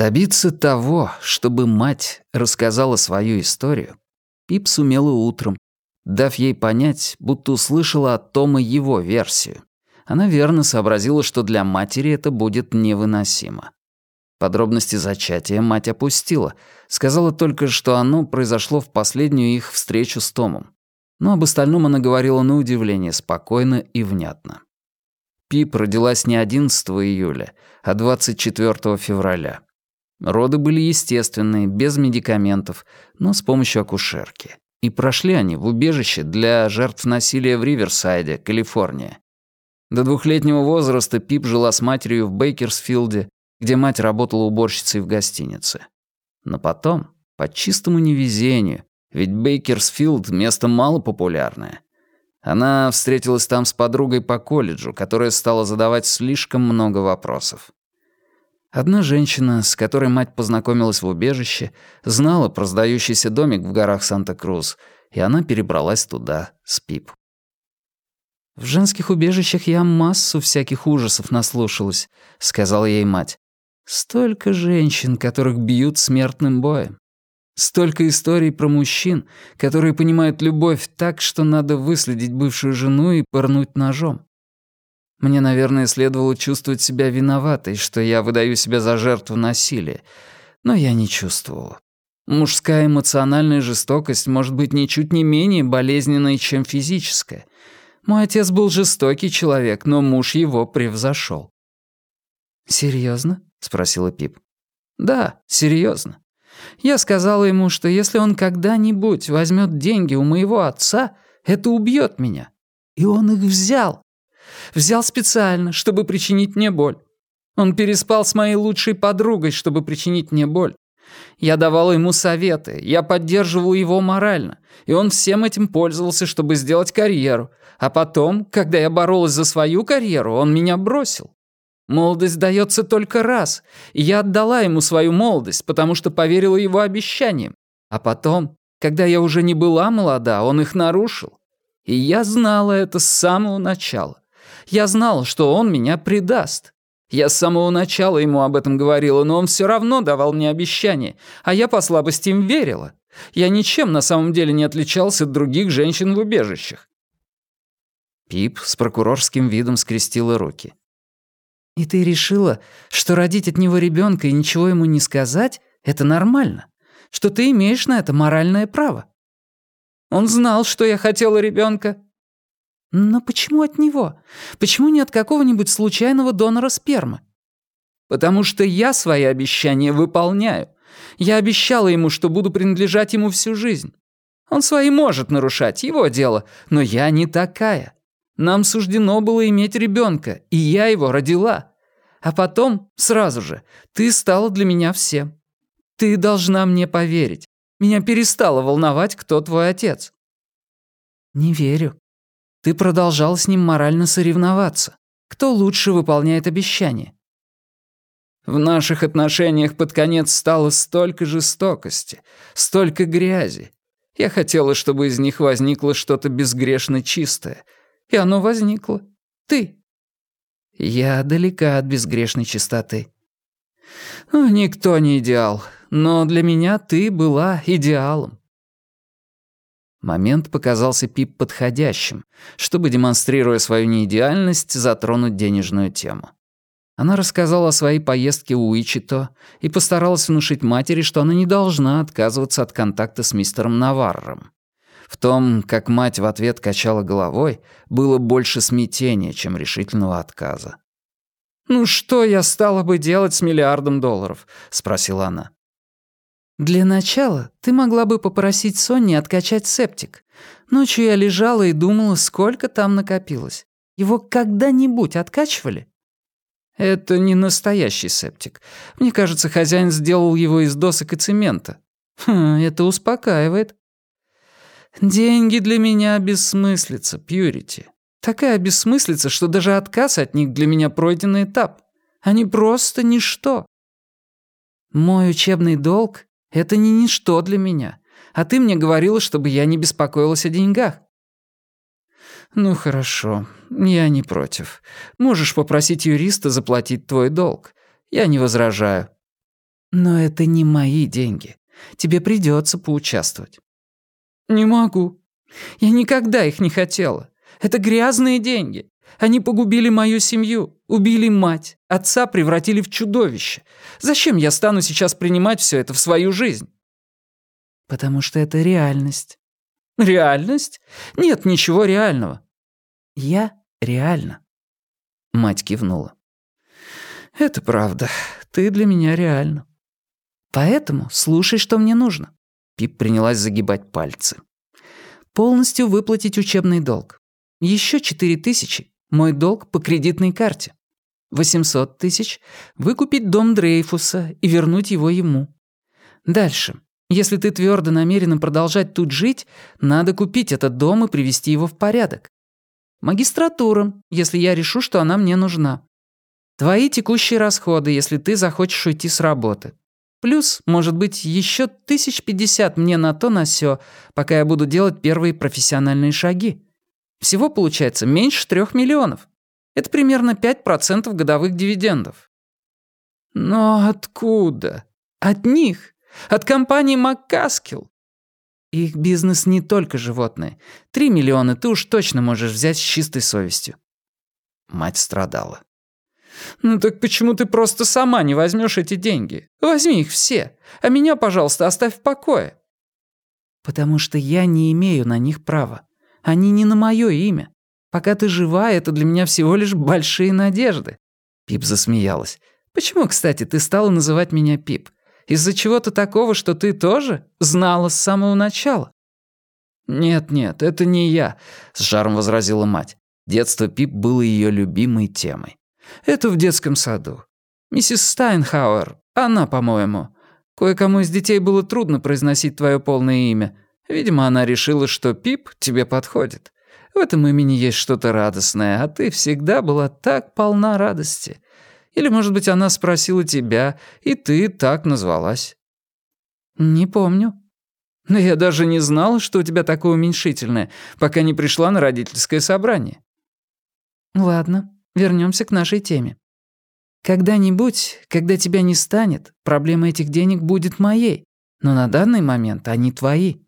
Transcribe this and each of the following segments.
Добиться того, чтобы мать рассказала свою историю, Пип сумела утром, дав ей понять, будто услышала от Тома его версию. Она верно сообразила, что для матери это будет невыносимо. Подробности зачатия мать опустила, сказала только, что оно произошло в последнюю их встречу с Томом. Но об остальном она говорила на удивление спокойно и внятно. Пип родилась не 11 июля, а 24 февраля. Роды были естественные, без медикаментов, но с помощью акушерки. И прошли они в убежище для жертв насилия в Риверсайде, Калифорния. До двухлетнего возраста Пип жила с матерью в Бейкерсфилде, где мать работала уборщицей в гостинице. Но потом, по чистому невезению, ведь Бейкерсфилд — место малопопулярное, она встретилась там с подругой по колледжу, которая стала задавать слишком много вопросов. Одна женщина, с которой мать познакомилась в убежище, знала про сдающийся домик в горах Санта-Крус, и она перебралась туда с Пип. «В женских убежищах я массу всяких ужасов наслушалась», — сказала ей мать. «Столько женщин, которых бьют смертным боем. Столько историй про мужчин, которые понимают любовь так, что надо выследить бывшую жену и пырнуть ножом. Мне, наверное, следовало чувствовать себя виноватой, что я выдаю себя за жертву насилия, но я не чувствовала. Мужская эмоциональная жестокость может быть ничуть не менее болезненной, чем физическая. Мой отец был жестокий человек, но муж его превзошел. «Серьезно?» — спросила Пип. «Да, серьезно. Я сказала ему, что если он когда-нибудь возьмет деньги у моего отца, это убьет меня. И он их взял. Взял специально, чтобы причинить мне боль. Он переспал с моей лучшей подругой, чтобы причинить мне боль. Я давала ему советы, я поддерживал его морально, и он всем этим пользовался, чтобы сделать карьеру. А потом, когда я боролась за свою карьеру, он меня бросил. Молодость дается только раз, и я отдала ему свою молодость, потому что поверила его обещаниям. А потом, когда я уже не была молода, он их нарушил. И я знала это с самого начала. Я знал, что он меня предаст. Я с самого начала ему об этом говорила, но он все равно давал мне обещания, а я по слабости им верила. Я ничем на самом деле не отличался от других женщин в убежищах. Пип с прокурорским видом скрестила руки. «И ты решила, что родить от него ребенка и ничего ему не сказать — это нормально? Что ты имеешь на это моральное право?» «Он знал, что я хотела ребенка, но почему от него? Почему не от какого-нибудь случайного донора спермы? Потому что я свои обещания выполняю. Я обещала ему, что буду принадлежать ему всю жизнь. Он свои может нарушать, его дело, но я не такая. Нам суждено было иметь ребенка, и я его родила. А потом, сразу же, ты стала для меня всем. Ты должна мне поверить. Меня перестало волновать, кто твой отец». «Не верю», ты продолжал с ним морально соревноваться. Кто лучше выполняет обещания? В наших отношениях под конец стало столько жестокости, столько грязи. Я хотела, чтобы из них возникло что-то безгрешно чистое. И оно возникло. Ты. Я далека от безгрешной чистоты. Ну, никто не идеал, но для меня ты была идеалом. Момент показался Пип подходящим, чтобы, демонстрируя свою неидеальность, затронуть денежную тему. Она рассказала о своей поездке у Уичито и постаралась внушить матери, что она не должна отказываться от контакта с мистером Наварром. В том, как мать в ответ качала головой, было больше смятения, чем решительного отказа. «Ну что я стала бы делать с миллиардом долларов?» — спросила она. «Для начала ты могла бы попросить Сонни откачать септик. Ночью я лежала и думала, сколько там накопилось. Его когда-нибудь откачивали?» Это не настоящий септик. Мне кажется, хозяин сделал его из досок и цемента. Хм, это успокаивает. Деньги для меня бессмыслица, Пьюрити. Такая бессмыслица, что даже отказ от них для меня пройденный этап. Они просто ничто. Мой учебный долг — это не ничто для меня. А ты мне говорила, чтобы я не беспокоилась о деньгах. Ну хорошо, я не против. Можешь попросить юриста заплатить твой долг. Я не возражаю. Но это не мои деньги. Тебе придется поучаствовать. Не могу. Я никогда их не хотела. Это грязные деньги. Они погубили мою семью, убили мать, отца превратили в чудовище. Зачем я стану сейчас принимать все это в свою жизнь? Потому что это реальность. Реальность? Нет ничего реального. Я реально. Мать кивнула. Это правда. Ты для меня реально. Поэтому слушай, что мне нужно. Пип принялась загибать пальцы. Полностью выплатить учебный долг. Еще четыре тысячи — мой долг по кредитной карте. Восемьсот тысяч — выкупить дом Дрейфуса и вернуть его ему. Дальше. Если ты твердо намерена продолжать тут жить, надо купить этот дом и привести его в порядок. Магистратура, если я решу, что она мне нужна. Твои текущие расходы, если ты захочешь уйти с работы. Плюс, может быть, еще тысяч пятьдесят мне на то на сё, пока я буду делать первые профессиональные шаги. Всего получается меньше трех миллионов. Это примерно 5% годовых дивидендов. Но откуда? От них. От компании МакКаскил. Их бизнес не только животные. Три миллиона ты уж точно можешь взять с чистой совестью. Мать страдала. «Ну так почему ты просто сама не возьмешь эти деньги? Возьми их все, а меня, пожалуйста, оставь в покое». «Потому что я не имею на них права. Они не на мое имя. Пока ты жива, это для меня всего лишь большие надежды». Пип засмеялась. «Почему, кстати, ты стала называть меня Пип? Из-за чего-то такого, что ты тоже знала с самого начала?» «Нет-нет, это не я», — с жаром возразила мать. Детство Пип было ее любимой темой. «Это в детском саду. Миссис Стайнхауэр, она, по-моему. Кое-кому из детей было трудно произносить твое полное имя. Видимо, она решила, что Пип тебе подходит. В этом имени есть что-то радостное, а ты всегда была так полна радости. Или, может быть, она спросила тебя, и ты так назвалась?» «Не помню». «Но я даже не знала, что у тебя такое уменьшительное, пока не пришла на родительское собрание». «Ладно, вернемся к нашей теме. Когда-нибудь, когда тебя не станет, проблема этих денег будет моей, но на данный момент они твои».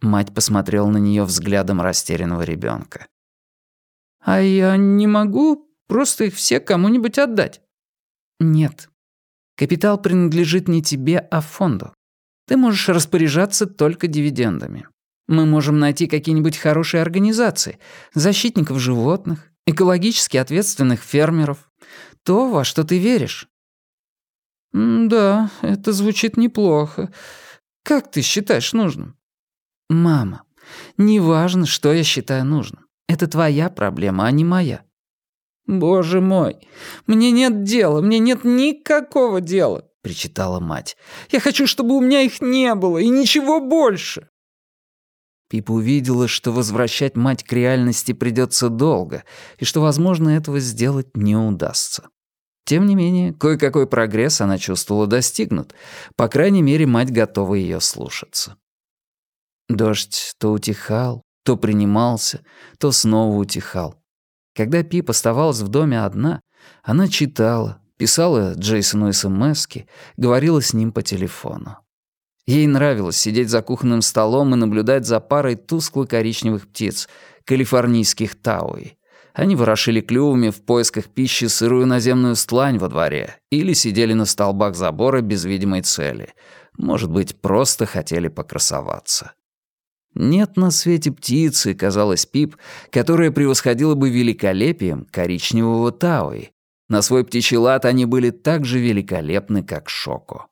Мать посмотрела на нее взглядом растерянного ребенка. «А я не могу просто их все кому-нибудь отдать?» «Нет. Капитал принадлежит не тебе, а фонду. Ты можешь распоряжаться только дивидендами. Мы можем найти какие-нибудь хорошие организации, защитников животных, экологически ответственных фермеров. То, во что ты веришь». «Да, это звучит неплохо. Как ты считаешь нужным?» «Мама, неважно, что я считаю нужным. Это твоя проблема, а не моя». «Боже мой, мне нет дела, мне нет никакого дела», — причитала мать. «Я хочу, чтобы у меня их не было, и ничего больше». Пип увидела, что возвращать мать к реальности придется долго, и что, возможно, этого сделать не удастся. Тем не менее, кое-какой прогресс она чувствовала достигнут. По крайней мере, мать готова ее слушаться. Дождь то утихал, то принимался, то снова утихал. Когда Пип оставалась в доме одна, она читала, писала Джейсону СМСки, говорила с ним по телефону. Ей нравилось сидеть за кухонным столом и наблюдать за парой тускло-коричневых птиц, калифорнийских тауи. Они ворошили клювами в поисках пищи сырую наземную стлань во дворе или сидели на столбах забора без видимой цели. Может быть, просто хотели покрасоваться. Нет на свете птицы, казалось Пип, которая превосходила бы великолепием коричневого Тауи. На свой птичий лад они были так же великолепны, как Шоко.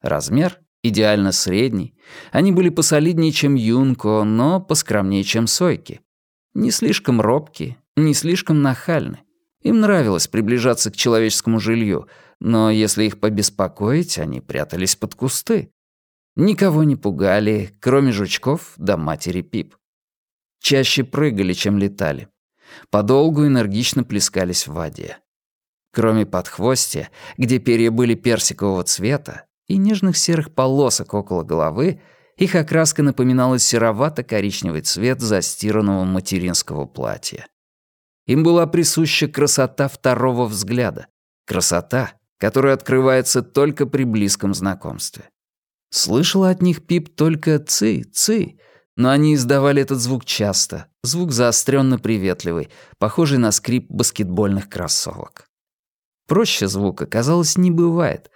Размер идеально средний. Они были посолиднее, чем Юнко, но поскромнее, чем Сойки. Не слишком робкие, не слишком нахальны. Им нравилось приближаться к человеческому жилью, но если их побеспокоить, они прятались под кусты. Никого не пугали, кроме жучков да матери Пип. Чаще прыгали, чем летали. Подолгу энергично плескались в воде. Кроме подхвостья, где перья были персикового цвета, и нежных серых полосок около головы, их окраска напоминала серовато-коричневый цвет застиранного материнского платья. Им была присуща красота второго взгляда, красота, которая открывается только при близком знакомстве. Слышала от них Пип только «ци, ци», но они издавали этот звук часто, звук заостренно приветливый, похожий на скрип баскетбольных кроссовок. Проще звука, казалось, не бывает,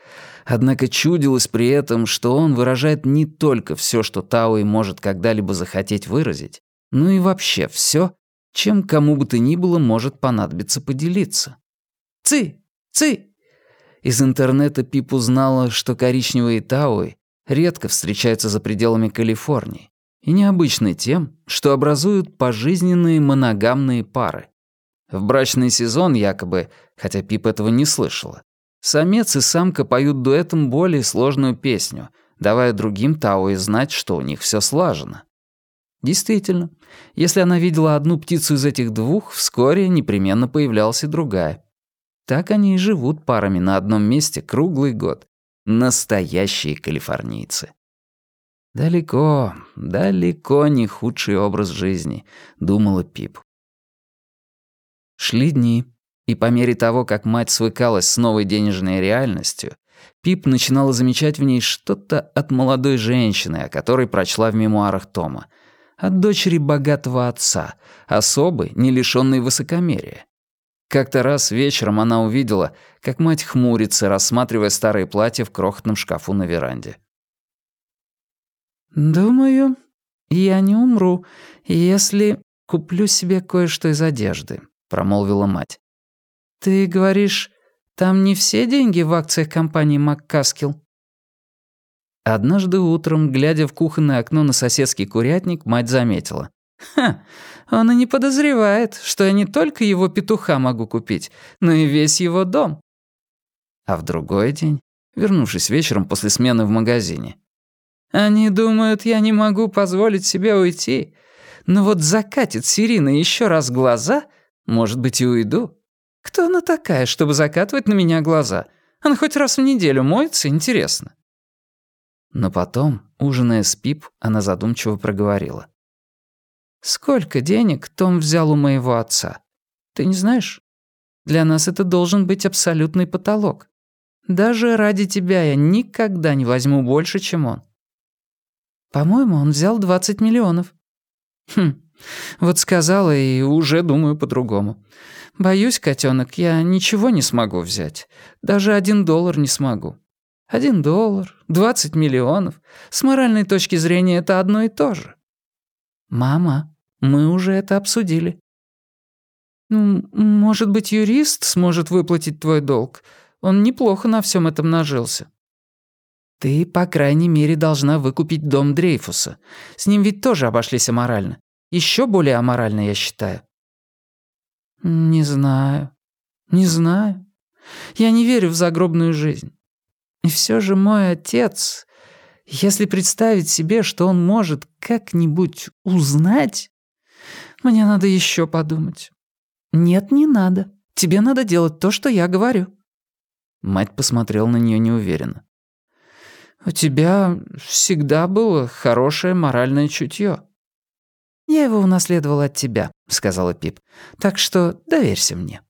однако чудилось при этом, что он выражает не только все, что Тауи может когда-либо захотеть выразить, но и вообще все, чем кому бы то ни было может понадобиться поделиться. «Ци! Ци!» Из интернета Пип узнала, что коричневые Тауи редко встречаются за пределами Калифорнии и необычны тем, что образуют пожизненные моногамные пары. В брачный сезон якобы, хотя Пип этого не слышала, самец и самка поют дуэтом более сложную песню, давая другим Тауи знать, что у них все слажено. Действительно, если она видела одну птицу из этих двух, вскоре непременно появлялась и другая. Так они и живут парами на одном месте круглый год, Настоящие калифорнийцы. «Далеко, далеко не худший образ жизни», — думала Пип. Шли дни, и по мере того, как мать свыкалась с новой денежной реальностью, Пип начинала замечать в ней что-то от молодой женщины, о которой прочла в мемуарах Тома, от дочери богатого отца, особы, не лишённой высокомерия. Как-то раз вечером она увидела, как мать хмурится, рассматривая старые платья в крохотном шкафу на веранде. «Думаю, я не умру, если куплю себе кое-что из одежды», — промолвила мать. «Ты говоришь, там не все деньги в акциях компании «Маккаскил»?» Однажды утром, глядя в кухонное окно на соседский курятник, мать заметила. «Ха, он и не подозревает, что я не только его петуха могу купить, но и весь его дом». А в другой день, вернувшись вечером после смены в магазине, «Они думают, я не могу позволить себе уйти, но вот закатит Сирина еще раз глаза, может быть, и уйду. Кто она такая, чтобы закатывать на меня глаза? Она хоть раз в неделю моется, интересно». Но потом, ужиная с Пип, она задумчиво проговорила. Сколько денег Том взял у моего отца? Ты не знаешь? Для нас это должен быть абсолютный потолок. Даже ради тебя я никогда не возьму больше, чем он. По-моему, он взял 20 миллионов. Хм, вот сказала и уже думаю по-другому. Боюсь, котенок, я ничего не смогу взять. Даже один доллар не смогу. Один доллар, 20 миллионов. С моральной точки зрения это одно и то же. Мама, мы уже это обсудили. Ну, может быть, юрист сможет выплатить твой долг. Он неплохо на всем этом нажился. Ты, по крайней мере, должна выкупить дом Дрейфуса. С ним ведь тоже обошлись аморально. Еще более аморально, я считаю. Не знаю. Не знаю. Я не верю в загробную жизнь. И все же мой отец, если представить себе, что он может как-нибудь узнать, мне надо еще подумать». «Нет, не надо. Тебе надо делать то, что я говорю». Мать посмотрела на нее неуверенно. «У тебя всегда было хорошее моральное чутье». «Я его унаследовала от тебя», — сказала Пип. «Так что доверься мне».